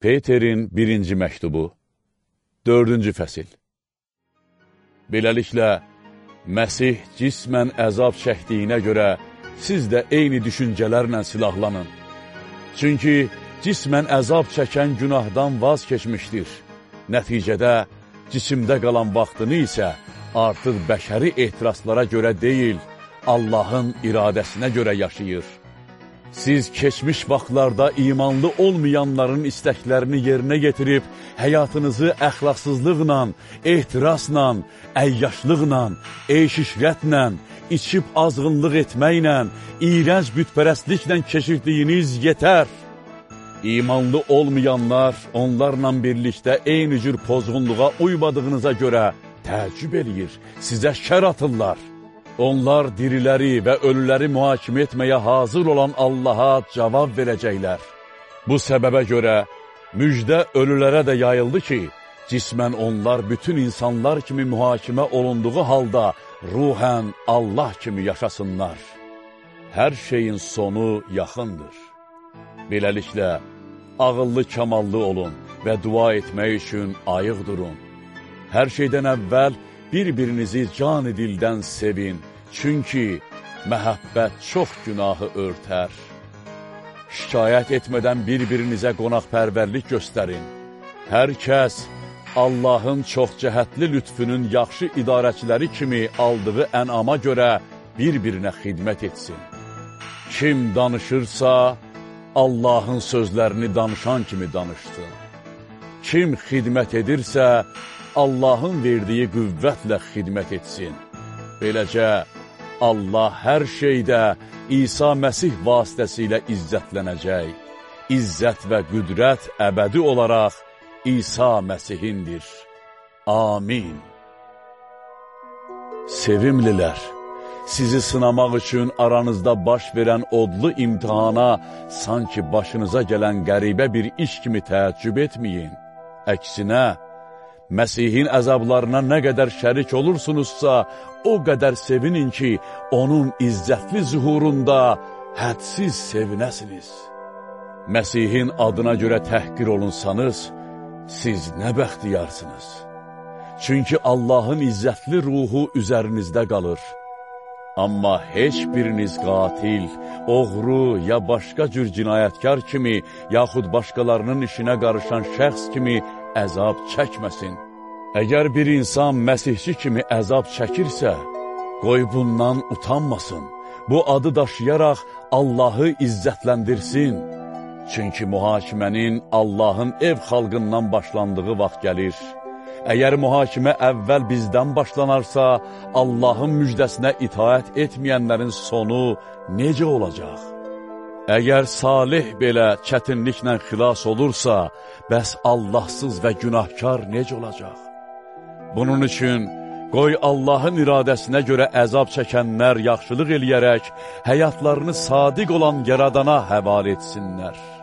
Peterin birinci məktubu, dördüncü fəsil. Beləliklə, Məsih cismən əzab çəkdiyinə görə siz də eyni düşüncələrlə silahlanın. Çünki cismən əzab çəkən günahdan vaz keçmişdir. Nəticədə cisimdə qalan vaxtını isə artıq bəşəri ehtiraslara görə deyil, Allahın iradəsinə görə yaşayır. Siz keçmiş vaxtlarda imanlı olmayanların istəklərini yerinə getirib, həyatınızı əxlaqsızlıqla, ehtirasla, əyyaşlıqla, eşişrətlə, içib azğınlıq etməklə, iyrənc bütpərəstliklə keçirdiyiniz yetər. İmanlı olmayanlar onlarla birlikdə eyni cür pozğunluğa uymadığınıza görə təəccüb eləyir, sizə şər atırlar. Onlar diriləri və ölüləri mühakimə etməyə hazır olan Allaha cavab verəcəklər. Bu səbəbə görə müjdə ölülərə də yayıldı ki, cismən onlar bütün insanlar kimi mühakimə olunduğu halda ruhən Allah kimi yaşasınlar. Hər şeyin sonu yaxındır. Beləliklə, ağıllı kamallı olun və dua etmək üçün ayıq durun. Hər şeydən əvvəl bir-birinizi can dildən sevin Çünki məhəbbət çox günahı örtər. Şikayət etmədən bir-birinizə qonaqpərvərlik göstərin. Hər kəs Allahın çox cəhətli lütfünün yaxşı idarəçiləri kimi aldığı ənama görə bir-birinə xidmət etsin. Kim danışırsa, Allahın sözlərini danışan kimi danışsın. Kim xidmət edirsə, Allahın verdiyi qüvvətlə xidmət etsin. Beləcə, Allah hər şeydə İsa Məsih vasitəsilə izzətlənəcək. İzzət və qüdrət əbədi olaraq İsa Məsihindir. Amin. Sevimlilər, sizi sınamaq üçün aranızda baş verən odlu imtihana sanki başınıza gələn qəribə bir iş kimi təəccüb etməyin. Əksinə, Məsihin əzablarına nə qədər şərik olursunuzsa, o qədər sevinin ki, onun izzətli zuhurunda hədsiz sevinəsiniz. Məsihin adına görə təhqir olunsanız, siz nə bəxtiyarsınız. Çünki Allahın izzətli ruhu üzərinizdə qalır. Amma heç biriniz qatil, oğru ya başqa cür cinayətkar kimi, yaxud başqalarının işinə qarışan şəxs kimi əzab çəkməsin. Əgər bir insan məsihçi kimi əzab çəkirsə, qoy bundan utanmasın. Bu adı daşıyaraq Allahı izzətləndirsin. Çünki mühakimənin Allahın ev xalqından başlandığı vaxt gəlir. Əgər mühakimə əvvəl bizdən başlanarsa, Allahın müjdəsinə itaət etməyənlərin sonu necə olacaq? Əgər salih belə çətinliklə xilas olursa, bəs Allahsız və günahkar necə olacaq? Bunun üçün, qoy Allahın iradəsinə görə əzab çəkənlər yaxşılıq eləyərək, həyatlarını sadiq olan yaradana həval etsinlər.